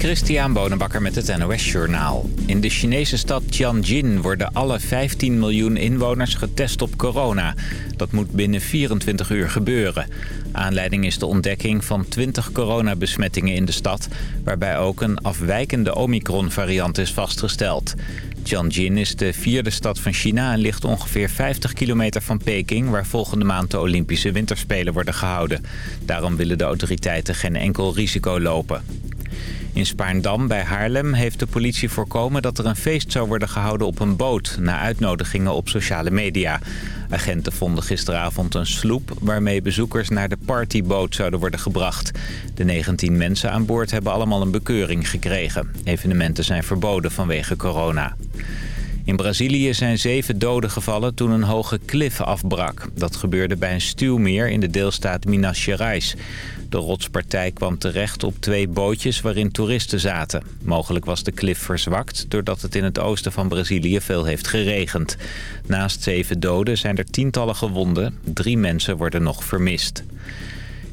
Christian Bonenbakker met het NOS Journaal. In de Chinese stad Tianjin worden alle 15 miljoen inwoners getest op corona. Dat moet binnen 24 uur gebeuren. Aanleiding is de ontdekking van 20 coronabesmettingen in de stad... waarbij ook een afwijkende Omicron-variant is vastgesteld. Tianjin is de vierde stad van China en ligt ongeveer 50 kilometer van Peking... waar volgende maand de Olympische Winterspelen worden gehouden. Daarom willen de autoriteiten geen enkel risico lopen. In Spaarndam bij Haarlem heeft de politie voorkomen dat er een feest zou worden gehouden op een boot... na uitnodigingen op sociale media. Agenten vonden gisteravond een sloep waarmee bezoekers naar de partyboot zouden worden gebracht. De 19 mensen aan boord hebben allemaal een bekeuring gekregen. Evenementen zijn verboden vanwege corona. In Brazilië zijn zeven doden gevallen toen een hoge klif afbrak. Dat gebeurde bij een stuwmeer in de deelstaat Minas Gerais. De rotspartij kwam terecht op twee bootjes waarin toeristen zaten. Mogelijk was de klif verzwakt doordat het in het oosten van Brazilië veel heeft geregend. Naast zeven doden zijn er tientallen gewonden. Drie mensen worden nog vermist.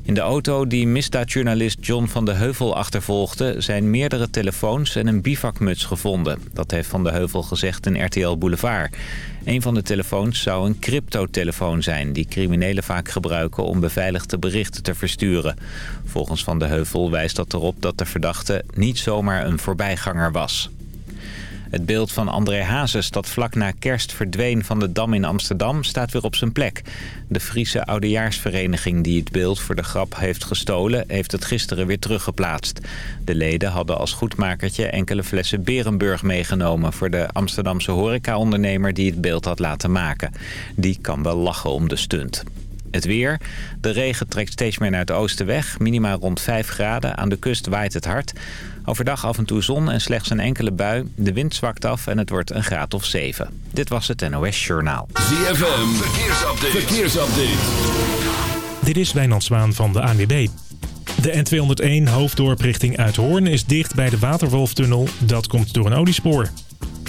In de auto die misdaadjournalist John van de Heuvel achtervolgde... zijn meerdere telefoons en een bivakmuts gevonden. Dat heeft Van de Heuvel gezegd in RTL Boulevard. Een van de telefoons zou een cryptotelefoon zijn... die criminelen vaak gebruiken om beveiligde berichten te versturen. Volgens Van de Heuvel wijst dat erop dat de verdachte niet zomaar een voorbijganger was. Het beeld van André Hazes dat vlak na kerst verdween van de Dam in Amsterdam staat weer op zijn plek. De Friese Oudejaarsvereniging die het beeld voor de grap heeft gestolen... heeft het gisteren weer teruggeplaatst. De leden hadden als goedmakertje enkele flessen Berenburg meegenomen... voor de Amsterdamse horecaondernemer die het beeld had laten maken. Die kan wel lachen om de stunt. Het weer. De regen trekt steeds meer naar het oosten weg. Minima rond 5 graden. Aan de kust waait het hard. Overdag af en toe zon en slechts een enkele bui. De wind zwakt af en het wordt een graad of 7. Dit was het NOS Journaal. ZFM. Verkeersupdate. Verkeersupdate. Dit is Wijnand Zwaan van de ANWB. De N201 hoofddorp richting Uithoorn is dicht bij de Waterwolftunnel. Dat komt door een oliespoor.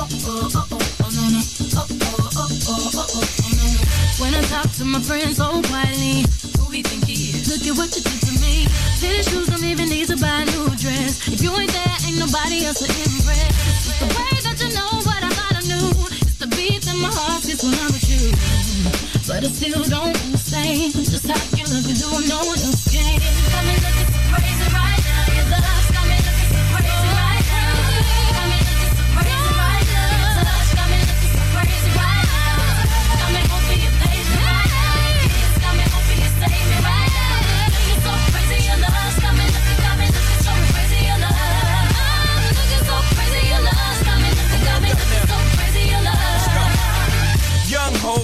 When I talk to my friends so quietly, who we think he is? Look at what you did to me. Fitted shoes don't even need to buy a new dress. If you ain't there, ain't nobody else to impress. The way that you know what I thought I knew. It's the beat that my heart gets when I'm with you. But I still don't understand just how you look and do no one else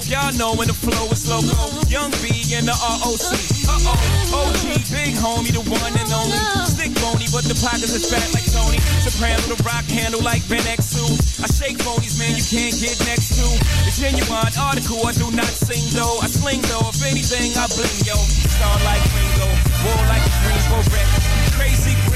y'all know when the flow is loco. Young B and the ROC. Uh oh, OG, big homie, the one and only. Stick bony, but the pockets is fat like Tony. Soprano, the rock handle like Ben X2. I shake phonies, man, you can't get next to. The genuine article, I do not sing though. I sling though, if anything, I bling yo. Star like Ringo, war like a Greensboro wreck. crazy, bring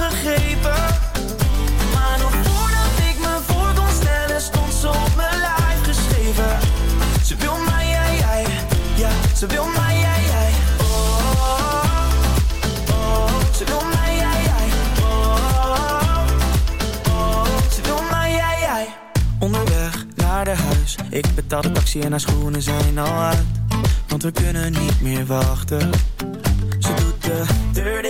gegrepen Maar nog voordat ik me voor kon stellen Stond ze op mijn lijf geschreven. Ze wil mij, jij, Ja, ze wil mij, Oh, Ze wil mij, Oh, Ze wil mij, Onderweg naar de huis. Ik betaal de taxi en haar schoenen zijn al uit. Want we kunnen niet meer wachten. Ze doet de deur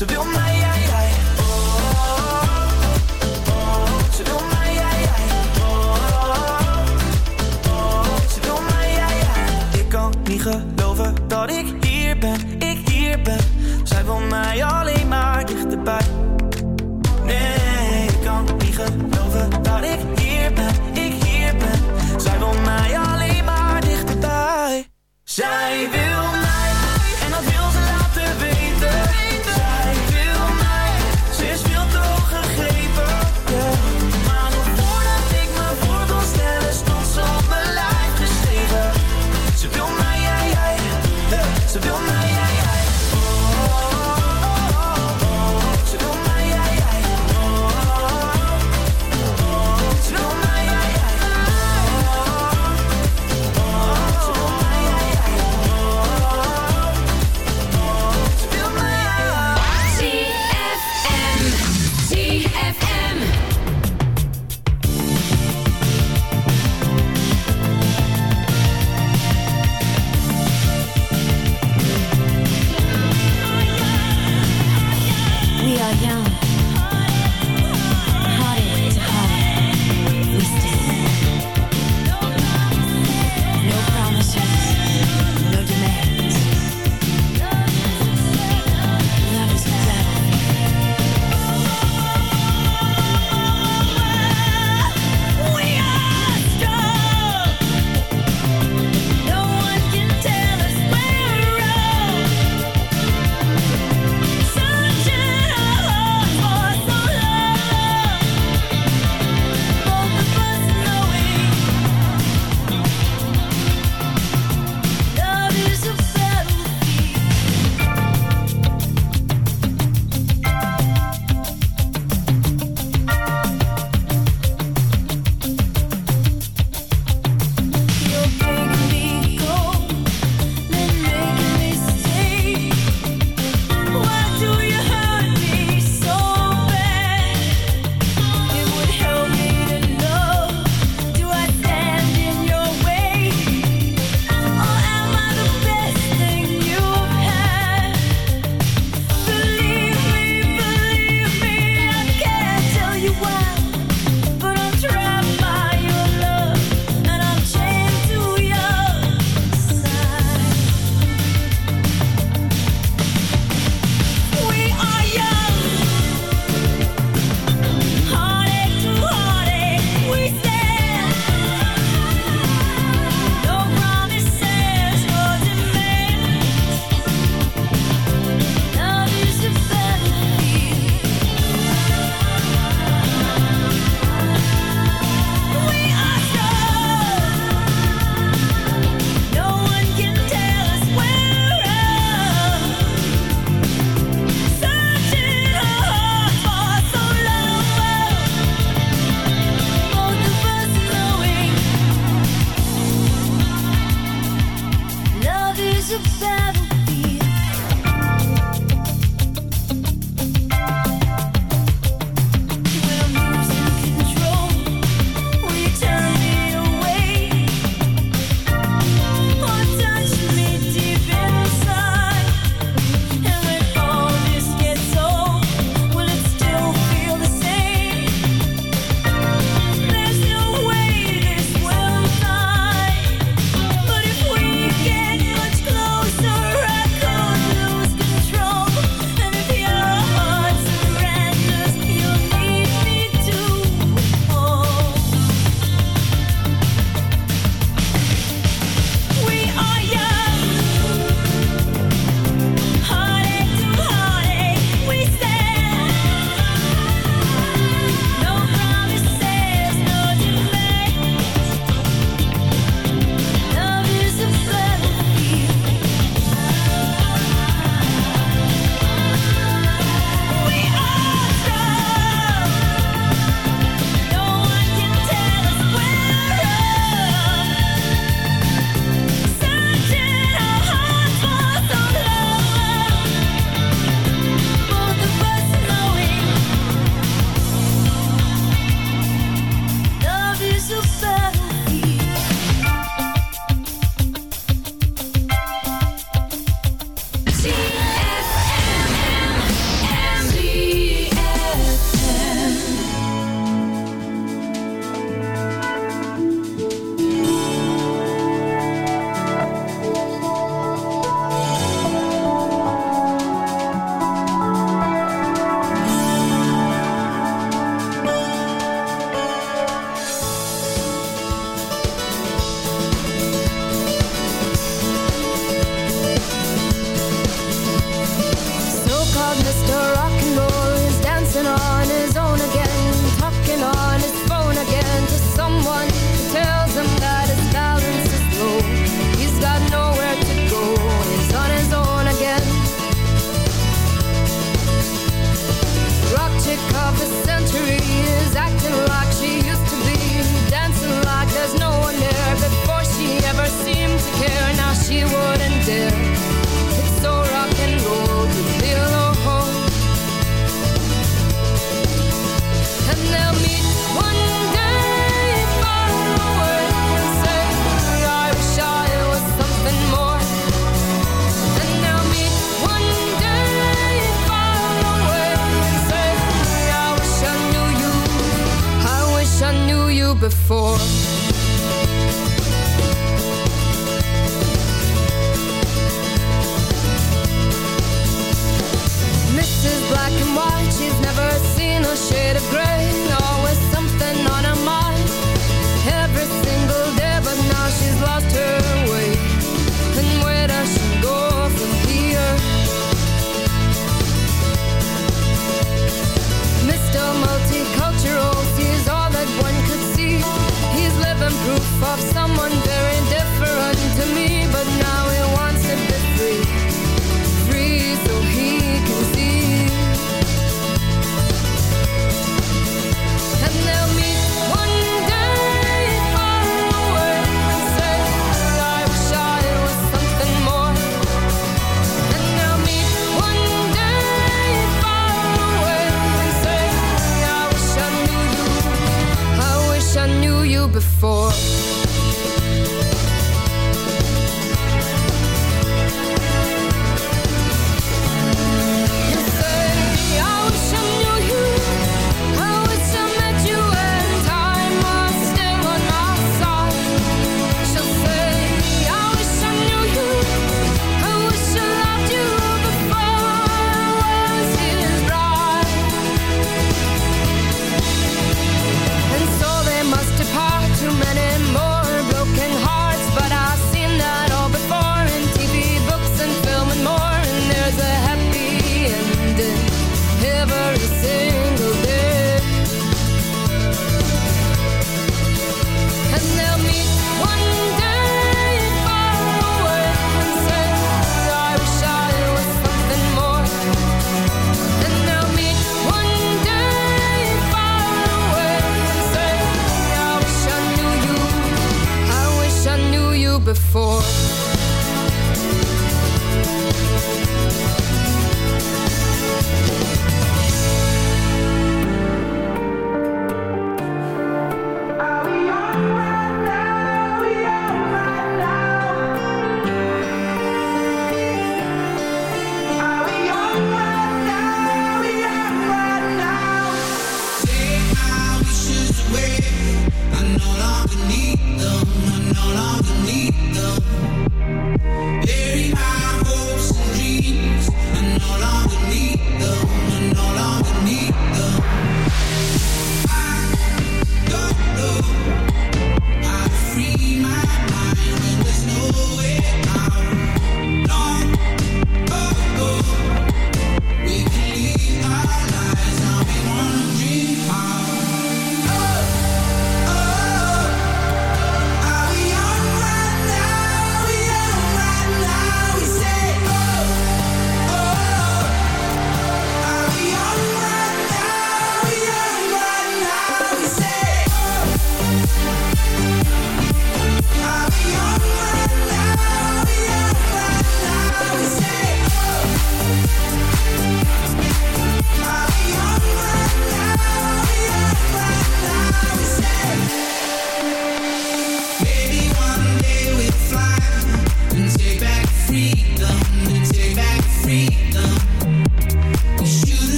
ze wil mij, jij, Oh, Ze wil mij, jij, jij Oh, oh, wil mij, jij Ik kan niet geloven dat ik hier ben Ik hier ben. Zij wil mij alleen maar dichterbij. Nee, ik kan niet geloven dat ik hier ben, ik hier ben. Zij wil mij alleen maar dichterbij. Zij wil 老样。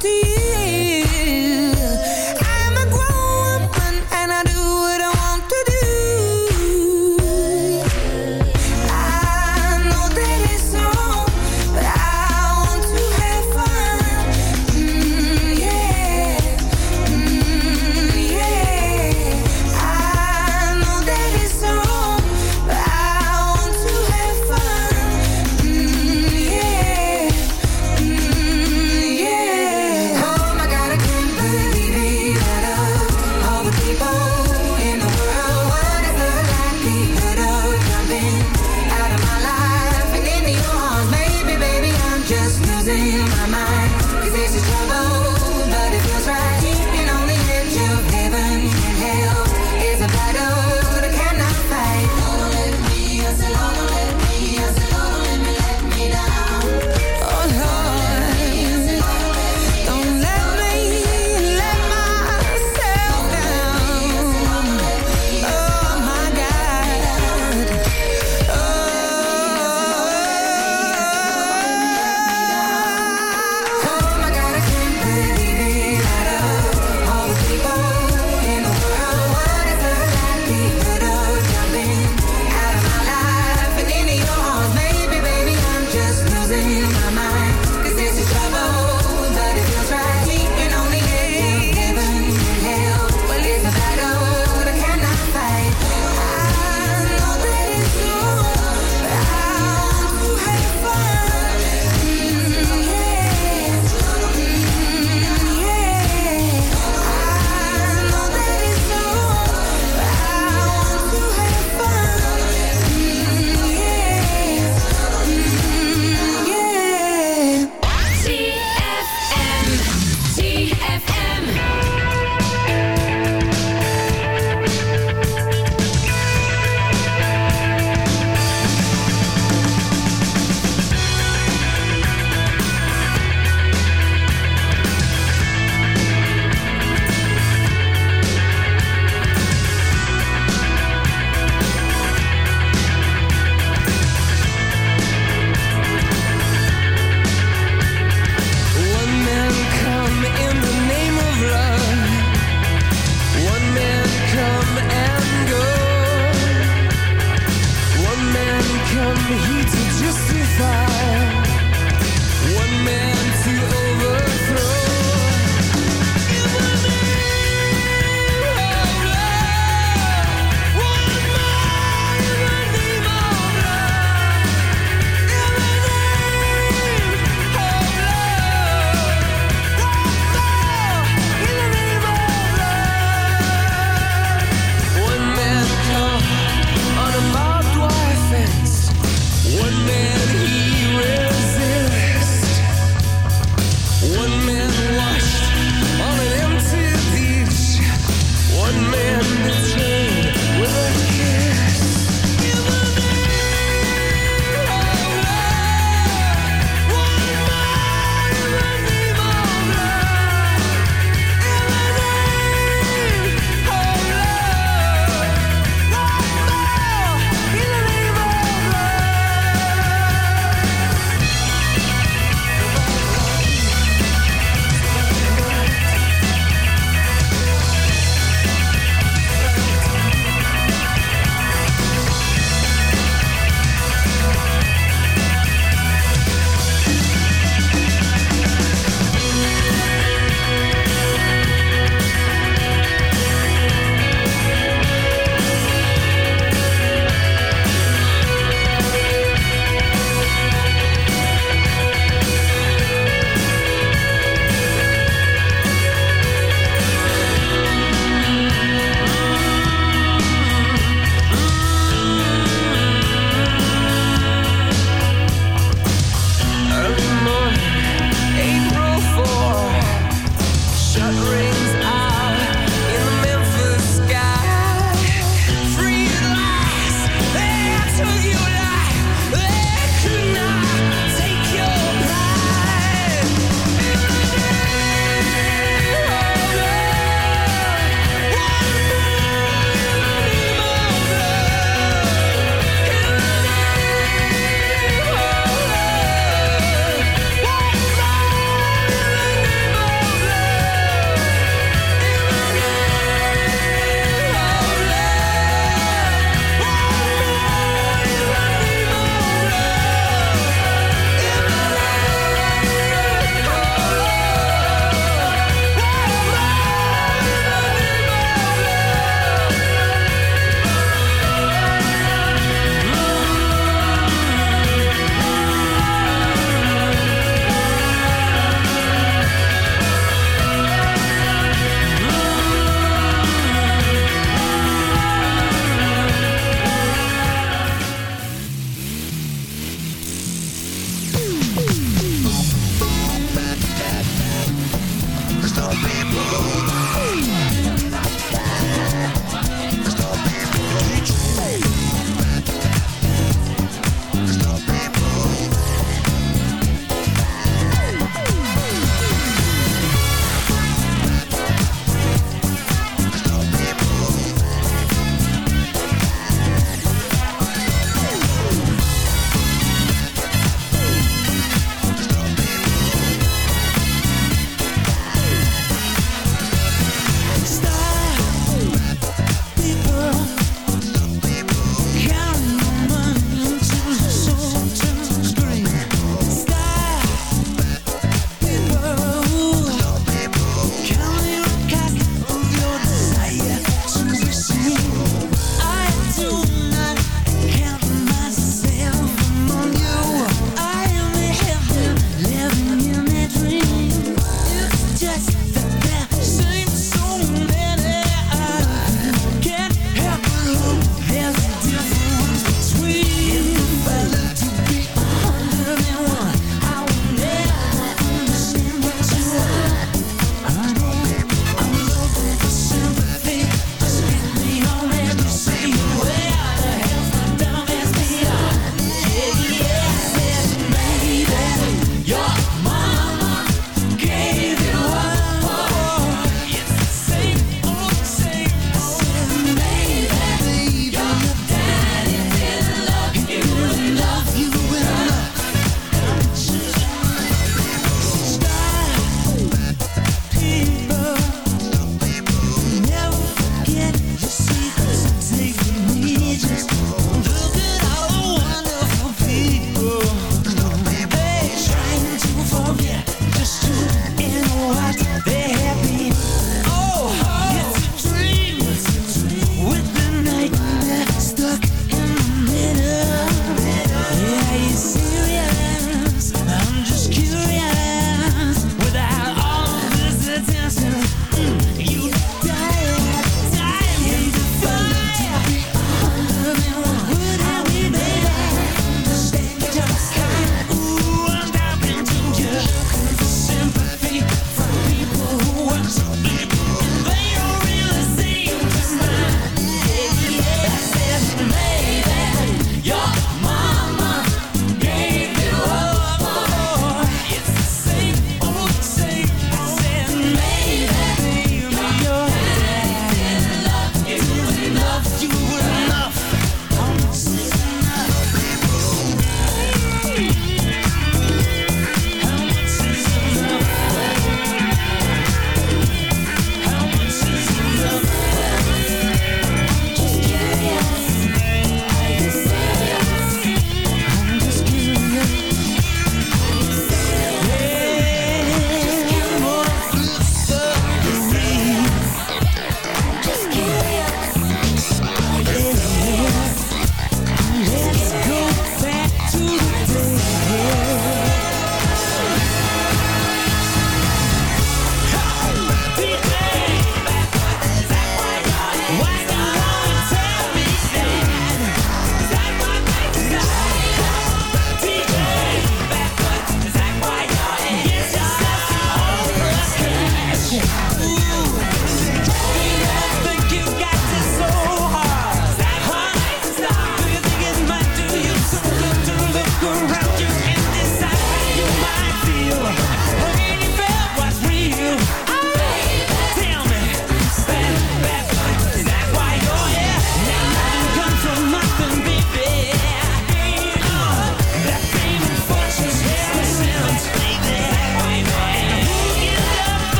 To you.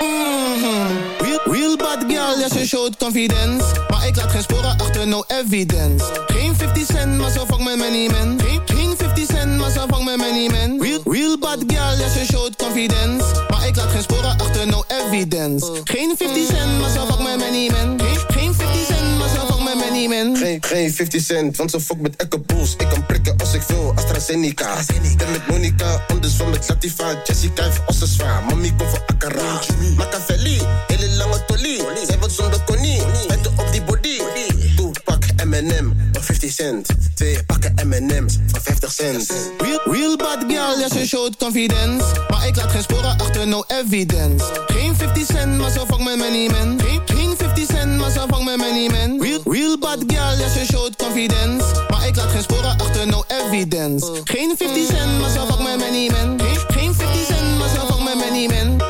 Mhm. Real, real bad girl, ja, ze showt confidence. Maar ik laat geen sporen achter, no evidence. Geen 50 cent, maar zo vang met many men. Geen, geen 50 cent, maar zo vang met many men. Real, real bad girl, ja, ze showt confidence. Maar ik laat geen sporen achter, no evidence. Geen 50 cent, maar zo vang met many men. Geen, geen 50 cent, Geen, geen 50 cent, want ze fuck met Echo Bulls. Ik kan prikken als ik wil, AstraZeneca. Ik ben met Monica, anders van met Latifa. Jessica heeft ossen zwaar, mami komt voor Akara. Machiavelli, hele lange tolie. Zij wordt zonder konie, met op die body. Toepak M&M 50 cent. Twee pakken M&M's voor 50 cent. Real, real bad girl, ja, ze showt confidence. Maar ik laat geen sporen achter, no evidence. Geen 50 cent, maar zo vang met many men. Geen, geen 50 cent, maar zo vang met many men. Real, real bad girl, ja, ze showt confidence. Maar ik laat geen sporen achter, no evidence. Geen 50 cent, maar zo vang met many men. Geen, geen 50 cent, maar zo vang met many men.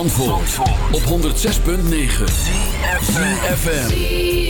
Op 106.9 ZFM.